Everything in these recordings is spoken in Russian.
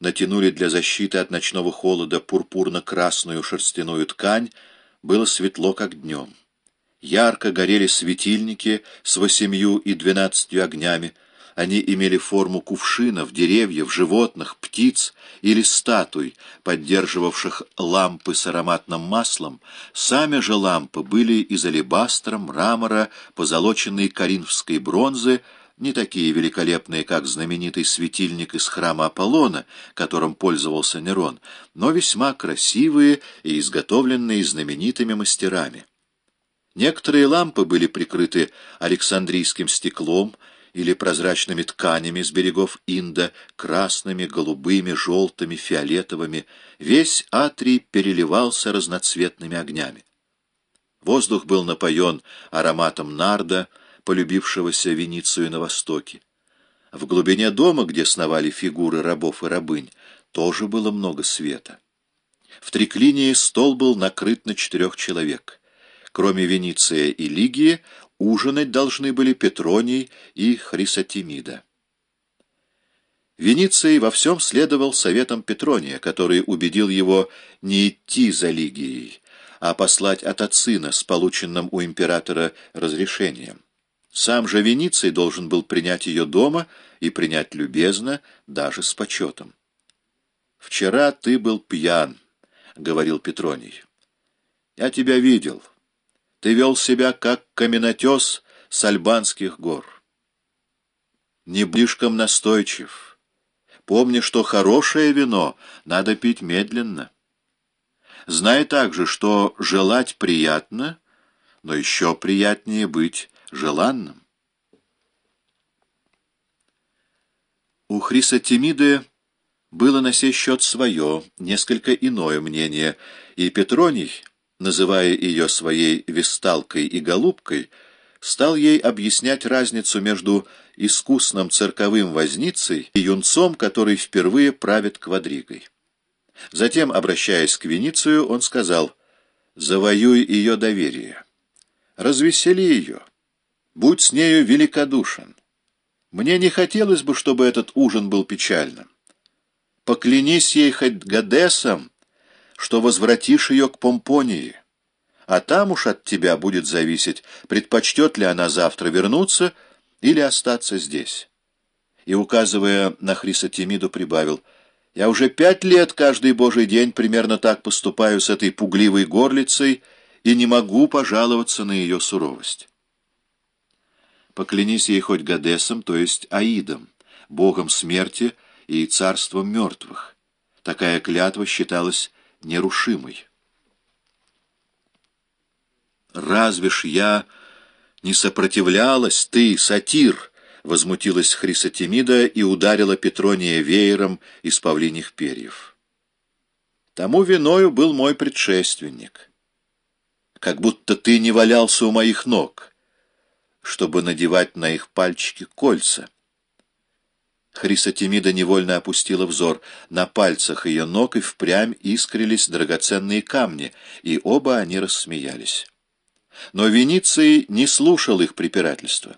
натянули для защиты от ночного холода пурпурно-красную шерстяную ткань, было светло, как днем. Ярко горели светильники с восемью и двенадцатью огнями, они имели форму кувшинов, деревьев, животных, птиц или статуй, поддерживавших лампы с ароматным маслом. Сами же лампы были из алебастра, мрамора, позолоченной коринфской бронзы, не такие великолепные, как знаменитый светильник из храма Аполлона, которым пользовался Нерон, но весьма красивые и изготовленные знаменитыми мастерами. Некоторые лампы были прикрыты александрийским стеклом, или прозрачными тканями с берегов Инда, красными, голубыми, желтыми, фиолетовыми. Весь атрий переливался разноцветными огнями. Воздух был напоен ароматом нарда, полюбившегося Веницию на востоке. В глубине дома, где сновали фигуры рабов и рабынь, тоже было много света. В триклинии стол был накрыт на четырех человек. Кроме Вениция и Лигии, Ужинать должны были Петроний и Хрисотимида. Вениций во всем следовал советам Петрония, который убедил его не идти за Лигией, а послать Атацина с полученным у императора разрешением. Сам же Вениций должен был принять ее дома и принять любезно, даже с почетом. «Вчера ты был пьян», — говорил Петроний. «Я тебя видел». Ты вел себя, как каменотес с альбанских гор. Не слишком настойчив. Помни, что хорошее вино надо пить медленно. Знай также, что желать приятно, но еще приятнее быть желанным. У Хрисотемиды было на сей счет свое, несколько иное мнение, и Петроний называя ее своей весталкой и голубкой, стал ей объяснять разницу между искусным цирковым возницей и юнцом, который впервые правит квадригой. Затем, обращаясь к Веницию, он сказал «Завоюй ее доверие, развесели ее, будь с нею великодушен. Мне не хотелось бы, чтобы этот ужин был печальным. Поклянись ей хоть Гадесом, что возвратишь ее к Помпонии, а там уж от тебя будет зависеть, предпочтет ли она завтра вернуться или остаться здесь. И, указывая на Хрисотемиду, прибавил, «Я уже пять лет каждый божий день примерно так поступаю с этой пугливой горлицей и не могу пожаловаться на ее суровость». Поклянись ей хоть Гадесом, то есть Аидом, богом смерти и царством мертвых. Такая клятва считалась нерушимой. «Разве ж я не сопротивлялась, ты, сатир?» — возмутилась Хрисотемида и ударила Петрония веером из павлиних перьев. «Тому виною был мой предшественник. Как будто ты не валялся у моих ног, чтобы надевать на их пальчики кольца». Хрисотемида невольно опустила взор. На пальцах ее ног и впрямь искрились драгоценные камни, и оба они рассмеялись. Но Вениций не слушал их препирательства.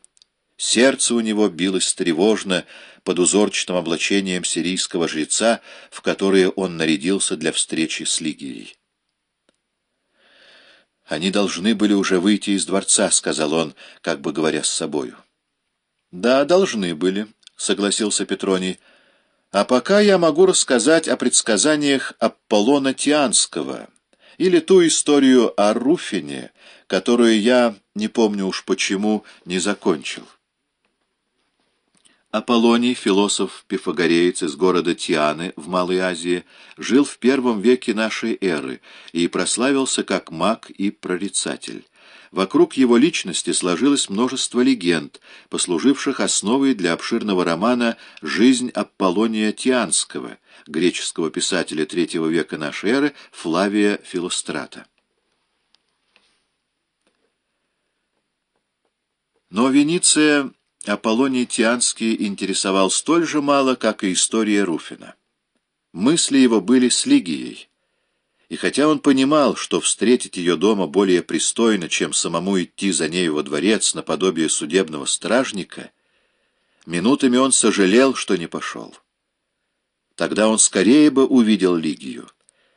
Сердце у него билось тревожно под узорчатым облачением сирийского жреца, в которое он нарядился для встречи с Лигией. «Они должны были уже выйти из дворца», — сказал он, как бы говоря с собою. «Да, должны были», согласился Петроний. А пока я могу рассказать о предсказаниях Аполлона Тианского или ту историю о Руфине, которую я, не помню уж почему, не закончил. Аполлоний, философ-пифагореец из города Тианы в Малой Азии, жил в первом веке нашей эры и прославился как маг и прорицатель. Вокруг его личности сложилось множество легенд, послуживших основой для обширного романа «Жизнь Аполлония Тианского», греческого писателя третьего века нашей эры Флавия Филострата. Но Венеция Аполлоний Тианский интересовал столь же мало, как и история Руфина. Мысли его были с Лигией. И хотя он понимал, что встретить ее дома более пристойно, чем самому идти за ней во дворец наподобие судебного стражника, минутами он сожалел, что не пошел. Тогда он скорее бы увидел Лигию.